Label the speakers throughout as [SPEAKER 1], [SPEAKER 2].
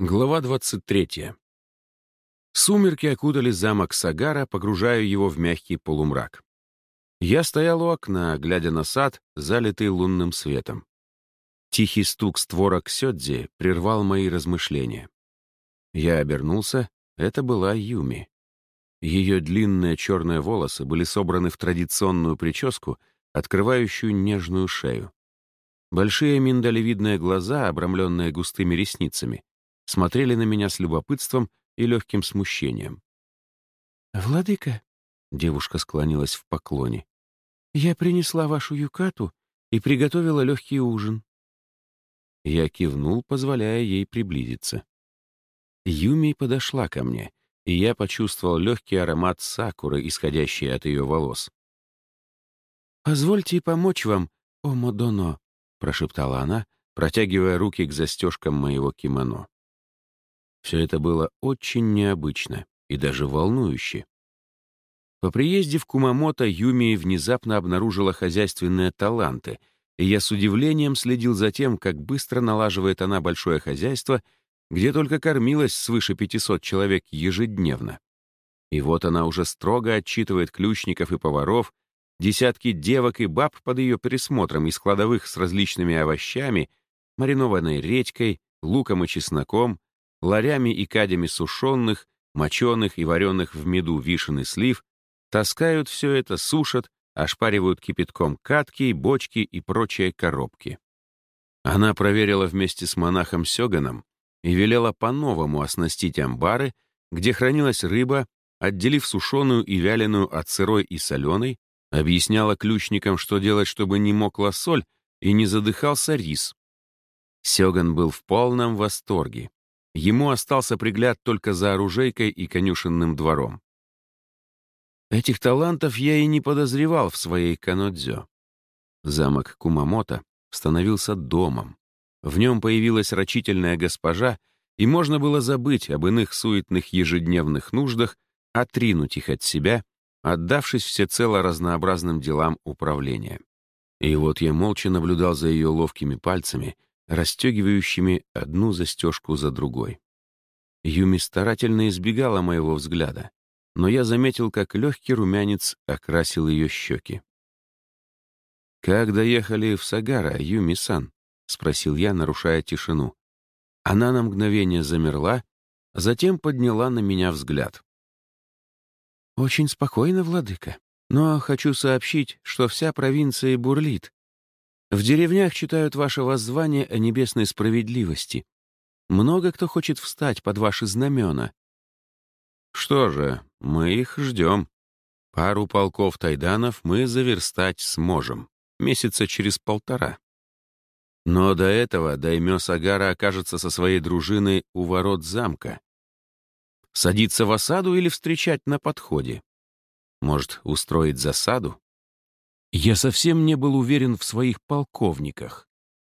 [SPEAKER 1] Глава 23. Сумерки окутали замок Сагара, погружая его в мягкий полумрак. Я стоял у окна, глядя на сад, залитый лунным светом. Тихий стук створок Сёдзи прервал мои размышления. Я обернулся, это была Юми. Ее длинные черные волосы были собраны в традиционную прическу, открывающую нежную шею. Большие миндалевидные глаза, обрамленные густыми ресницами, смотрели на меня с любопытством и легким смущением.
[SPEAKER 2] «Владыка», — девушка склонилась в поклоне, — «я принесла вашу юкату и приготовила легкий ужин».
[SPEAKER 1] Я кивнул, позволяя ей приблизиться. Юми подошла ко мне, и я почувствовал легкий аромат сакуры, исходящий от ее волос.
[SPEAKER 2] «Позвольте помочь вам, о Модоно», — прошептала она, протягивая руки к застежкам моего кимоно.
[SPEAKER 1] Все это было очень необычно и даже волнующе. По приезде в Кумамото Юми внезапно обнаружила хозяйственные таланты, и я с удивлением следил за тем, как быстро налаживает она большое хозяйство, где только кормилась свыше 500 человек ежедневно. И вот она уже строго отчитывает ключников и поваров, десятки девок и баб под ее присмотром из кладовых с различными овощами, маринованной редькой, луком и чесноком, ларями и кадями сушеных, моченых и вареных в меду вишен и слив, таскают все это, сушат, ошпаривают кипятком катки, бочки и прочие коробки. Она проверила вместе с монахом Сёганом и велела по-новому оснастить амбары, где хранилась рыба, отделив сушеную и вяленую от сырой и соленой, объясняла ключникам, что делать, чтобы не мокла соль и не задыхался рис. Сёган был в полном восторге. Ему остался пригляд только за оружейкой и конюшенным двором. Этих талантов я и не подозревал в своей канодзё. Замок Кумамото становился домом. В нем появилась рачительная госпожа, и можно было забыть об иных суетных ежедневных нуждах, отринуть их от себя, отдавшись всецело разнообразным делам управления. И вот я молча наблюдал за ее ловкими пальцами — расстегивающими одну застежку за другой. Юми старательно избегала моего взгляда, но я заметил, как легкий румянец окрасил ее щеки. «Как доехали в Сагара, Юми-сан?» — спросил я, нарушая тишину. Она на мгновение замерла, затем подняла на меня взгляд.
[SPEAKER 2] «Очень спокойно, владыка, но хочу сообщить, что вся провинция бурлит, в деревнях читают ваше воззвание о небесной справедливости. Много кто хочет встать под ваши знамена.
[SPEAKER 1] Что же, мы их ждем. Пару полков тайданов мы заверстать сможем. Месяца через полтора. Но до этого Даймё Сагара окажется со своей дружиной у ворот замка. Садиться в осаду или встречать на подходе? Может, устроить засаду? Я совсем не был уверен в своих полковниках.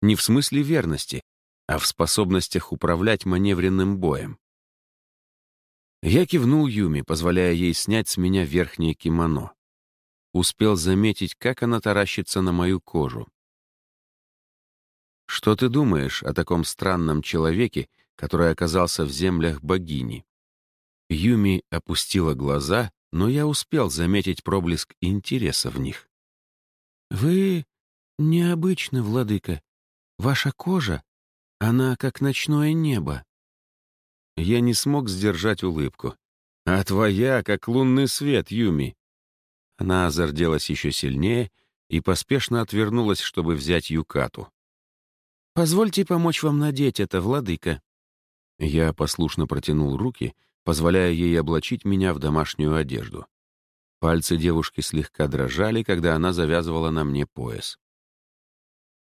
[SPEAKER 1] Не в смысле верности, а в способностях управлять маневренным боем. Я кивнул Юми, позволяя ей снять с меня верхнее кимоно. Успел заметить, как она таращится на мою кожу. «Что ты думаешь о таком странном человеке, который оказался в землях богини?» Юми опустила глаза, но я успел заметить проблеск интереса в них.
[SPEAKER 2] «Вы необычны, владыка. Ваша кожа, она как ночное небо».
[SPEAKER 1] Я не смог сдержать улыбку. «А твоя, как лунный свет, Юми». Она озарделась еще сильнее и поспешно отвернулась, чтобы взять юкату.
[SPEAKER 2] «Позвольте помочь вам надеть это, владыка».
[SPEAKER 1] Я послушно протянул руки, позволяя ей облачить меня в домашнюю одежду. Пальцы девушки слегка дрожали, когда она завязывала на мне пояс.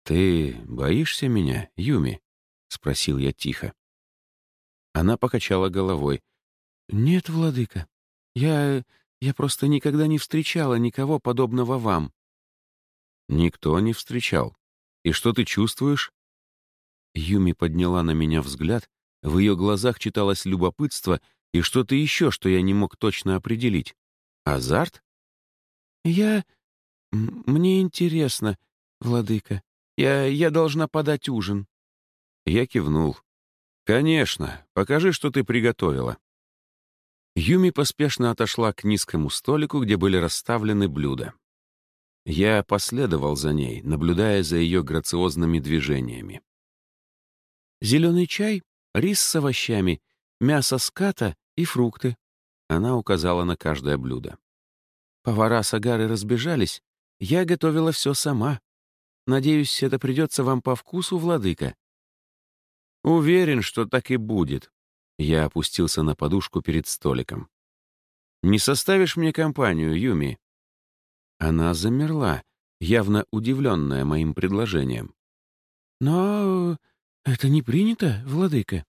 [SPEAKER 1] «Ты боишься меня, Юми?» — спросил я тихо. Она покачала головой.
[SPEAKER 2] «Нет, владыка. Я... я просто никогда не встречала никого подобного вам».
[SPEAKER 1] «Никто не встречал. И что ты чувствуешь?» Юми подняла на меня взгляд, в ее глазах читалось любопытство и что-то еще, что я не мог точно определить. Азарт?
[SPEAKER 2] Я... Мне интересно, владыка. Я... я должна подать ужин.
[SPEAKER 1] Я кивнул. «Конечно. Покажи, что ты приготовила». Юми поспешно отошла к низкому столику, где были расставлены блюда. Я последовал за ней, наблюдая за ее грациозными движениями.
[SPEAKER 2] «Зеленый чай, рис с овощами, мясо ската и фрукты», она указала на каждое блюдо. Повара Сагары разбежались, я готовила все сама. Надеюсь, это придется вам по вкусу, владыка.
[SPEAKER 1] Уверен, что так и будет. Я опустился на подушку перед столиком. «Не составишь мне компанию, Юми?» Она замерла, явно удивленная моим предложением.
[SPEAKER 2] «Но это не принято, владыка.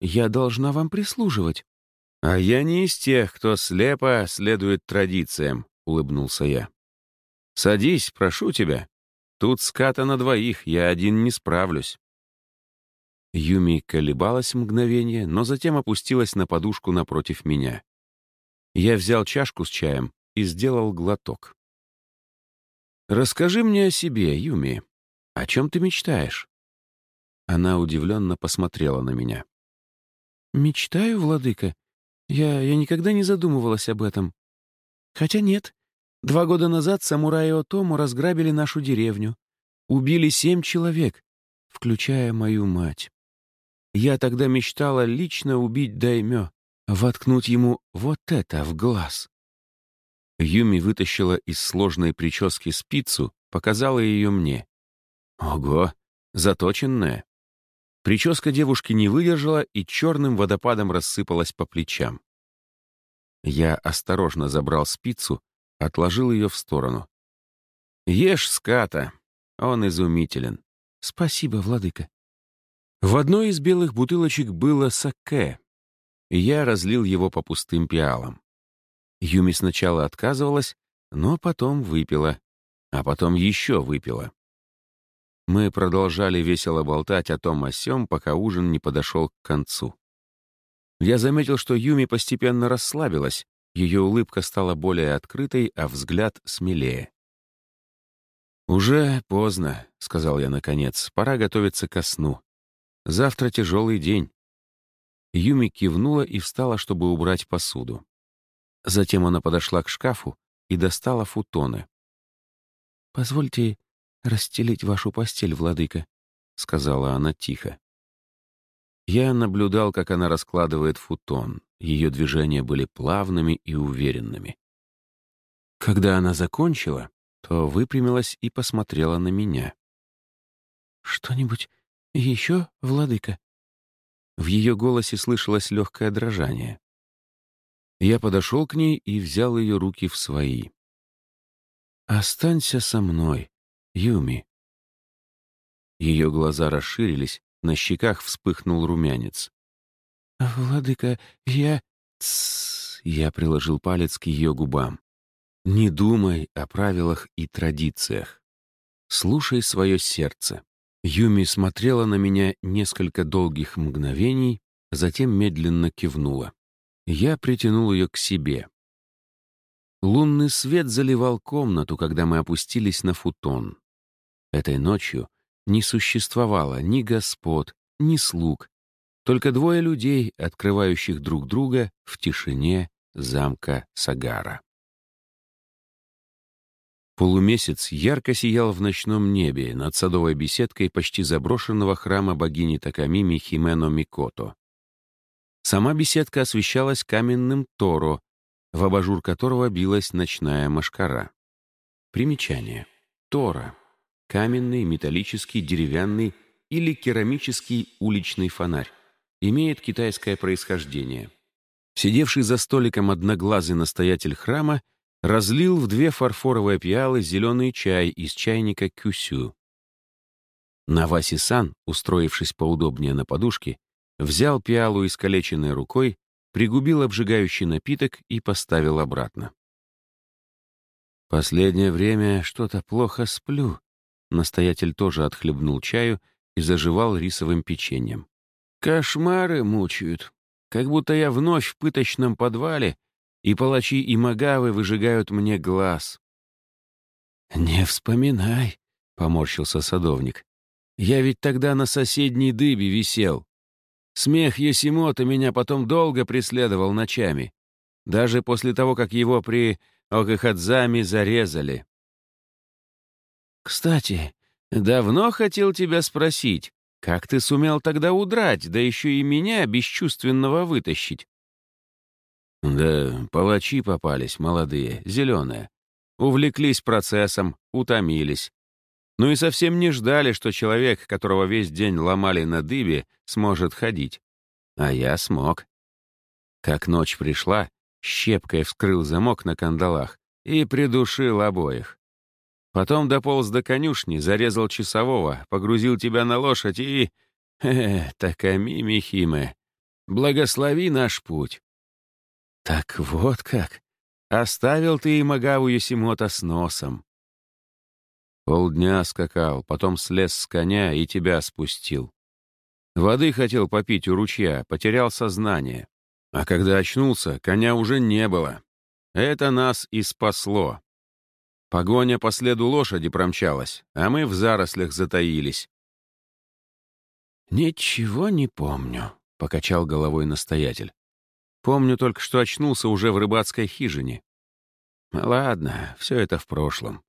[SPEAKER 2] Я должна вам прислуживать».
[SPEAKER 1] «А я не из тех, кто слепо следует традициям», — улыбнулся я. «Садись, прошу тебя. Тут ската на двоих, я один не справлюсь». Юми колебалась мгновение, но затем опустилась на подушку напротив меня. Я взял чашку с чаем и сделал глоток. «Расскажи мне о себе, Юми. О чем ты мечтаешь?» Она удивленно посмотрела на меня.
[SPEAKER 2] «Мечтаю, владыка? Я, я никогда не задумывалась об этом. Хотя нет. Два года назад самураи Отому разграбили нашу деревню. Убили семь человек, включая мою мать. Я тогда мечтала лично убить Даймё, воткнуть ему вот это в глаз.
[SPEAKER 1] Юми вытащила из сложной прически спицу, показала ее мне. Ого, заточенная. Прическа девушки не выдержала и черным водопадом рассыпалась по плечам. Я осторожно забрал спицу, отложил ее в сторону. «Ешь ската, он изумителен».
[SPEAKER 2] «Спасибо, владыка».
[SPEAKER 1] В одной из белых бутылочек было саке, я разлил его по пустым пиалам. Юми сначала отказывалась, но потом выпила, а потом еще выпила. Мы продолжали весело болтать о том о сём, пока ужин не подошел к концу. Я заметил, что Юми постепенно расслабилась, ее улыбка стала более открытой, а взгляд смелее. «Уже поздно», — сказал я наконец, — «пора готовиться ко сну. Завтра тяжелый день». Юми кивнула и встала, чтобы убрать посуду. Затем она подошла к шкафу и достала футоны.
[SPEAKER 2] «Позвольте расстелить вашу постель, владыка», — сказала она тихо.
[SPEAKER 1] Я наблюдал, как она раскладывает футон. Ее движения были плавными и уверенными. Когда она закончила, то выпрямилась и посмотрела на меня.
[SPEAKER 2] «Что-нибудь еще, владыка?»
[SPEAKER 1] В ее голосе слышалось легкое дрожание. Я подошел к ней и взял ее руки в свои. «Останься со мной», Юми. Ее глаза расширились, на щеках вспыхнул румянец.
[SPEAKER 2] «Владыка, я...»
[SPEAKER 1] «Тссс...» Я приложил палец к ее губам. «Не думай о правилах и традициях. Слушай свое сердце». Юми смотрела на меня несколько долгих мгновений, затем медленно кивнула. Я притянул ее к себе. Лунный свет заливал комнату, когда мы опустились на футон. Этой ночью не существовало ни господ, ни слуг, только двое людей, открывающих друг друга в тишине замка Сагара. Полумесяц ярко сиял в ночном небе над садовой беседкой почти заброшенного храма богини Такамими Химено Микото. Сама беседка освещалась каменным торо, в абажур которого билась ночная машкара. Примечание. Тора каменный, металлический, деревянный или керамический уличный фонарь. Имеет китайское происхождение. Сидевший за столиком одноглазый настоятель храма разлил в две фарфоровые пиалы зеленый чай из чайника кюсю. Наваси-сан, устроившись поудобнее на подушке, взял пиалу искалеченной рукой, пригубил обжигающий напиток и поставил обратно. «Последнее время что-то плохо сплю», Настоятель тоже отхлебнул чаю и заживал рисовым печеньем. «Кошмары мучают. Как будто я вновь в пыточном подвале, и палачи и магавы выжигают мне глаз». «Не вспоминай», — поморщился садовник. «Я ведь тогда на соседней дыбе висел. Смех Есимота меня потом долго преследовал ночами, даже после того, как его при Окахадзаме зарезали. Кстати, давно хотел тебя спросить, как ты сумел тогда удрать, да еще и меня бесчувственного вытащить? Да, палачи попались, молодые, зеленые. Увлеклись процессом, утомились. Ну и совсем не ждали, что человек, которого весь день ломали на дыбе, сможет ходить. А я смог. Как ночь пришла, щепкой вскрыл замок на кандалах и придушил обоих. Потом дополз до конюшни, зарезал часового, погрузил тебя на лошадь и... Э, таками михимы. Благослови наш путь. Так вот как. Оставил ты и Магаву Юсимота с носом. Полдня скакал, потом слез с коня и тебя спустил. Воды хотел попить у ручья, потерял сознание. А когда очнулся, коня уже не было. Это нас и спасло. Погоня по следу лошади промчалась, а мы в зарослях затаились. «Ничего не помню», — покачал головой настоятель. «Помню только, что очнулся уже в рыбацкой хижине. Ладно, все это в прошлом.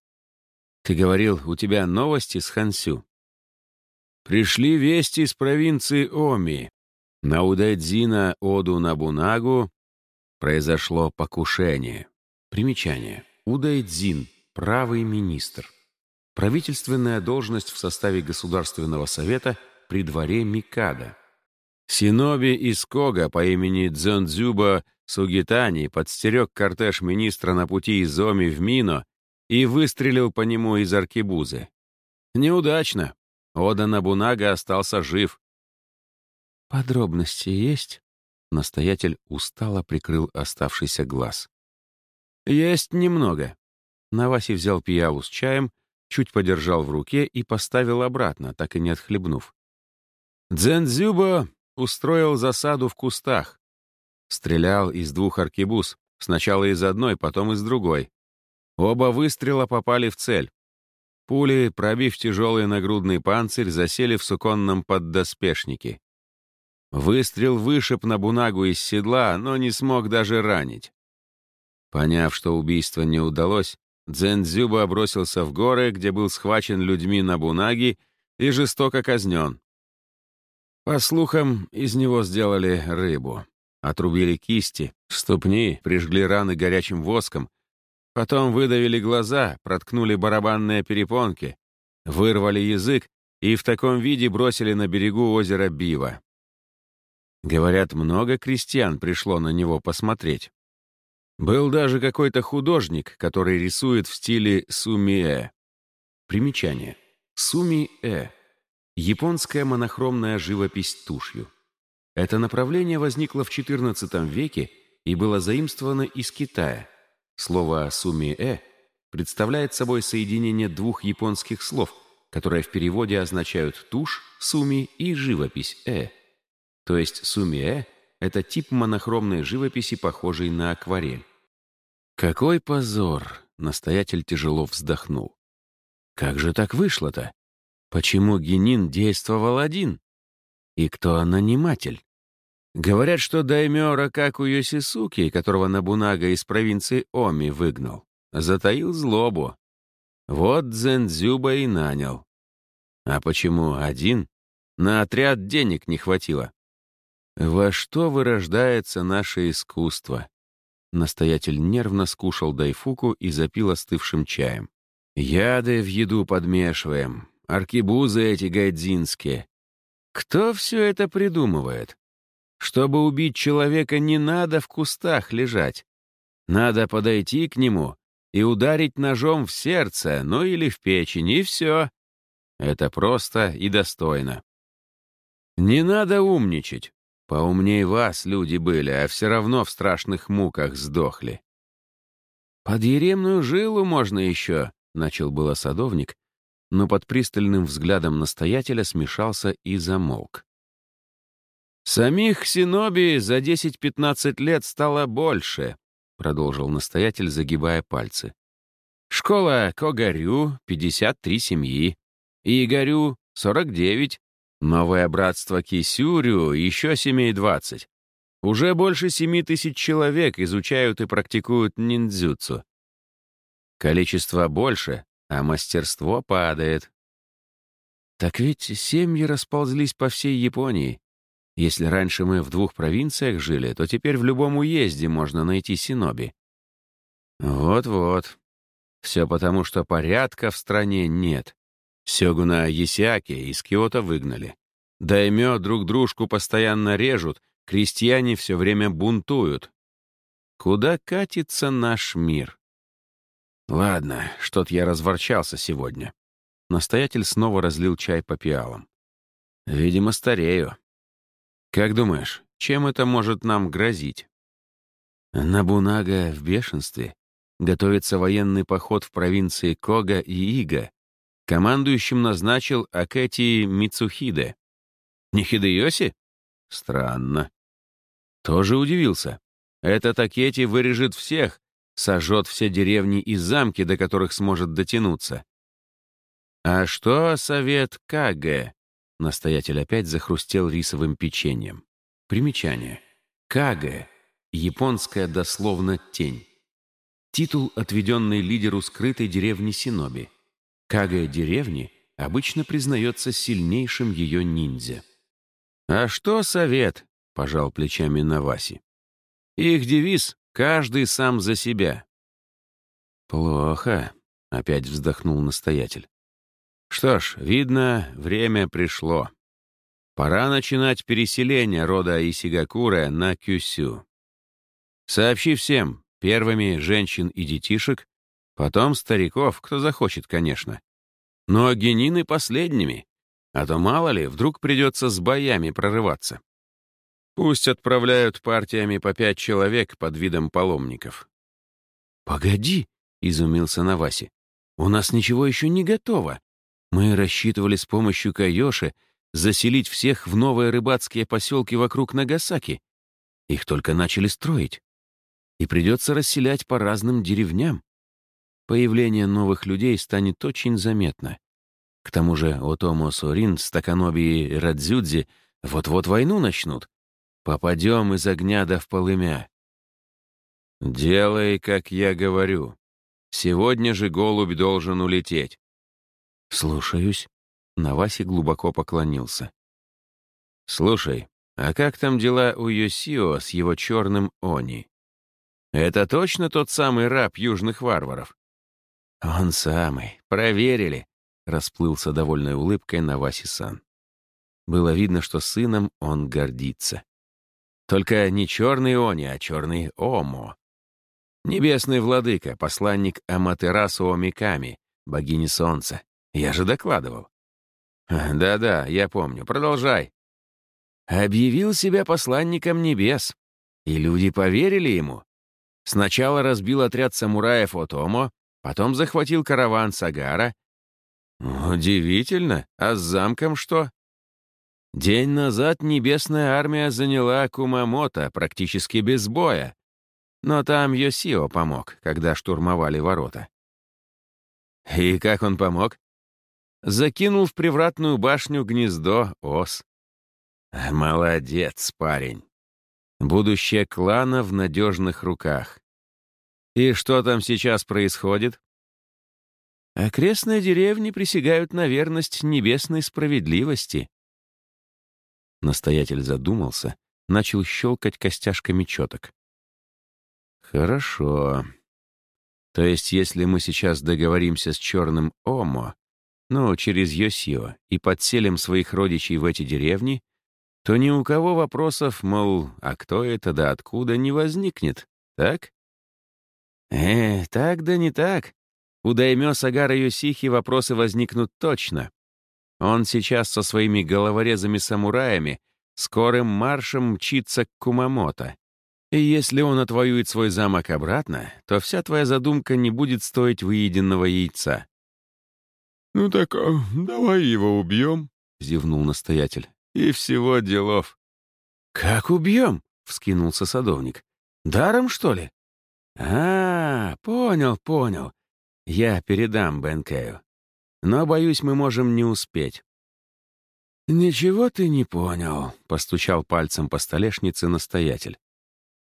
[SPEAKER 1] Ты говорил, у тебя новости с Хансю. Пришли вести из провинции Оми. На Удайдзина Оду Набунагу произошло покушение. Примечание. Удайдзин — правый министр. Правительственная должность в составе Государственного совета при дворе Микада. Синоби из Кога по имени Дзёндзюба Сугитани подстерег кортеж министра на пути из Оми в Мино и выстрелил по нему из аркебузы. Неудачно. Ода Набунага остался жив. «Подробности есть?» Настоятель устало прикрыл оставшийся глаз. «Есть немного». Наваси взял пияву с чаем, чуть подержал в руке и поставил обратно, так и не отхлебнув. Дзензюбо устроил засаду в кустах. Стрелял из двух аркебуз, сначала из одной, потом из другой. Оба выстрела попали в цель. Пули, пробив тяжелый нагрудный панцирь, засели в суконном поддоспешнике. Выстрел вышиб на бунагу из седла, но не смог даже ранить. Поняв, что убийство не удалось, Дзензюба бросился в горы, где был схвачен людьми на бунаги и жестоко казнен. По слухам, из него сделали рыбу. Отрубили кисти, ступни, прижгли раны горячим воском, Потом выдавили глаза, проткнули барабанные перепонки, вырвали язык и в таком виде бросили на берегу озера Бива. Говорят, много крестьян пришло на него посмотреть. Был даже какой-то художник, который рисует в стиле сумиэ. Примечание. Суми-э. Японская монохромная живопись тушью. Это направление возникло в XIV веке и было заимствовано из Китая. Слово «суми-э» представляет собой соединение двух японских слов, которые в переводе означают тушь, суми и живопись «э». То есть суми-э — это тип монохромной живописи, похожей на акварель. «Какой позор!» — настоятель тяжело вздохнул. «Как же так вышло-то? Почему Генин действовал один? И кто наниматель?» Говорят, что даймё Ракаку Йосисуки, которого Набунага из провинции Оми выгнал, затаил злобу. Вот Дзензюба и нанял. А почему один? На отряд денег не хватило. Во что вырождается наше искусство? Настоятель нервно скушал дайфуку и запил остывшим чаем. Яды в еду подмешиваем, аркибузы эти гайдзинские. Кто все это придумывает? Чтобы убить человека, не надо в кустах лежать. Надо подойти к нему и ударить ножом в сердце, ну или в печень, и все. Это просто и достойно. Не надо умничать. Поумней вас люди были, а все равно в страшных муках сдохли. «Под еремную жилу можно еще», — начал было садовник, но под пристальным взглядом настоятеля смешался и замолк. «Самих Синоби за 10-15 лет стало больше», — продолжил настоятель, загибая пальцы. «Школа Когарю — 53 семьи, Игорю — 49, Новое братство Кисюрю, еще семей двадцать. Уже больше семи тысяч человек изучают и практикуют ниндзюцу. Количество больше, а мастерство падает. Так ведь семьи расползлись по всей Японии. Если раньше мы в двух провинциях жили, то теперь в любом уезде можно найти синоби. Вот-вот. Все потому, что порядка в стране нет. Сёгуна Есиаки из Киота выгнали. Даймё друг дружку постоянно режут, крестьяне все время бунтуют. Куда катится наш мир? Ладно, что-то я разворчался сегодня. Настоятель снова разлил чай по пиалам. Видимо, старею. Как думаешь, чем это может нам грозить? Набунага в бешенстве. Готовится военный поход в провинции Кога и Ига. Командующим назначил Акэти Мицухиде. Не Хидеоси? Странно. Тоже удивился. Этот Акэти вырежет всех, сожжет все деревни и замки, до которых сможет дотянуться. А что совет Кагэ? Настоятель опять захрустел рисовым печеньем. Примечание. Кагэ. Японская дословно «тень». Титул, отведенный лидеру скрытой деревни Синоби. Кагэ деревни обычно признается сильнейшим ее ниндзя. «А что совет?» — пожал плечами Наваси. «Их девиз — каждый сам за себя». «Плохо», — опять вздохнул настоятель. «Что ж, видно, время пришло. Пора начинать переселение рода Исигакура на Кюсю. Сообщи всем, первыми женщин и детишек, потом стариков, кто захочет, конечно. Но генины последними, а то, мало ли, вдруг придется с боями прорываться. Пусть отправляют партиями по пять человек под видом паломников. «Погоди», — изумился Наваси, — «у нас ничего еще не готово. Мы рассчитывали с помощью Кайоши заселить всех в новые рыбацкие поселки вокруг Нагасаки. Их только начали строить. И придется расселять по разным деревням. Появление новых людей станет очень заметно. К тому же Отомо Сорин, Стаканоби и Радзюдзи вот-вот войну начнут. Попадем из огня до в полымя. Делай, как я говорю. Сегодня же голубь должен улететь. Слушаюсь. Наваси глубоко поклонился. Слушай, а как там дела у Йосио с его черным Они? Это точно тот самый раб южных варваров? Он самый. Проверили. Расплылся довольной улыбкой Наваси-сан. Было видно, что сыном он гордится. Только не черный Они, а черный Омо. Небесный владыка, посланник Аматерасу Омиками, богини солнца. Я же докладывал. Да-да, я помню. Продолжай. Объявил себя посланником небес. И люди поверили ему. Сначала разбил отряд самураев Отомо, потом захватил караван Сагара, Удивительно. А с замком что? День назад небесная армия заняла Кумамото практически без боя. Но там Йосио помог, когда штурмовали ворота. И как он помог? Закинул в привратную башню гнездо ос. Молодец, парень. Будущее клана в надежных руках. И что там сейчас происходит? Окрестные деревни присягают на верность небесной справедливости. Настоятель задумался, начал щелкать костяшками четок. Хорошо. То есть, если мы сейчас договоримся с черным Омо, ну, через Йосио, и подселим своих родичей в эти деревни, то ни у кого вопросов, мол, а кто это да откуда, не возникнет, так? Э, так да не так. У Даймё Сагара Йосихи вопросы возникнут точно. Он сейчас со своими головорезами-самураями скорым маршем мчится к Кумамото. И если он отвоюет свой замок обратно, то вся твоя задумка не будет стоить выеденного яйца. «Ну так а, давай его убьем», — зевнул настоятель. «И всего делов». «Как убьем?» — вскинулся садовник. «Даром, что ли?» «А, понял, понял. Я передам Бенкею. Но, боюсь, мы можем не успеть.
[SPEAKER 2] «Ничего ты не понял», — постучал пальцем по столешнице настоятель.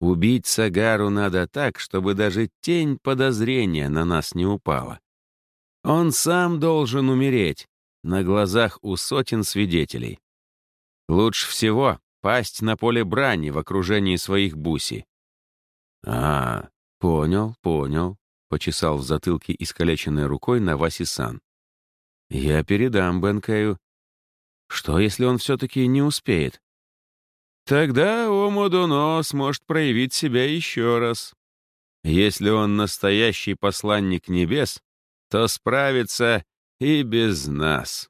[SPEAKER 2] «Убить Сагару надо так, чтобы даже тень подозрения на нас не упала. Он сам должен умереть на глазах у сотен свидетелей. Лучше всего пасть на поле брани в окружении своих буси». «А, понял, понял», — почесал в затылке искалеченной рукой Наваси-сан. «Я передам Бенкаю что, если он все-таки не успеет? Тогда Омодуно сможет проявить себя еще раз. Если он настоящий посланник небес, то справится и без нас.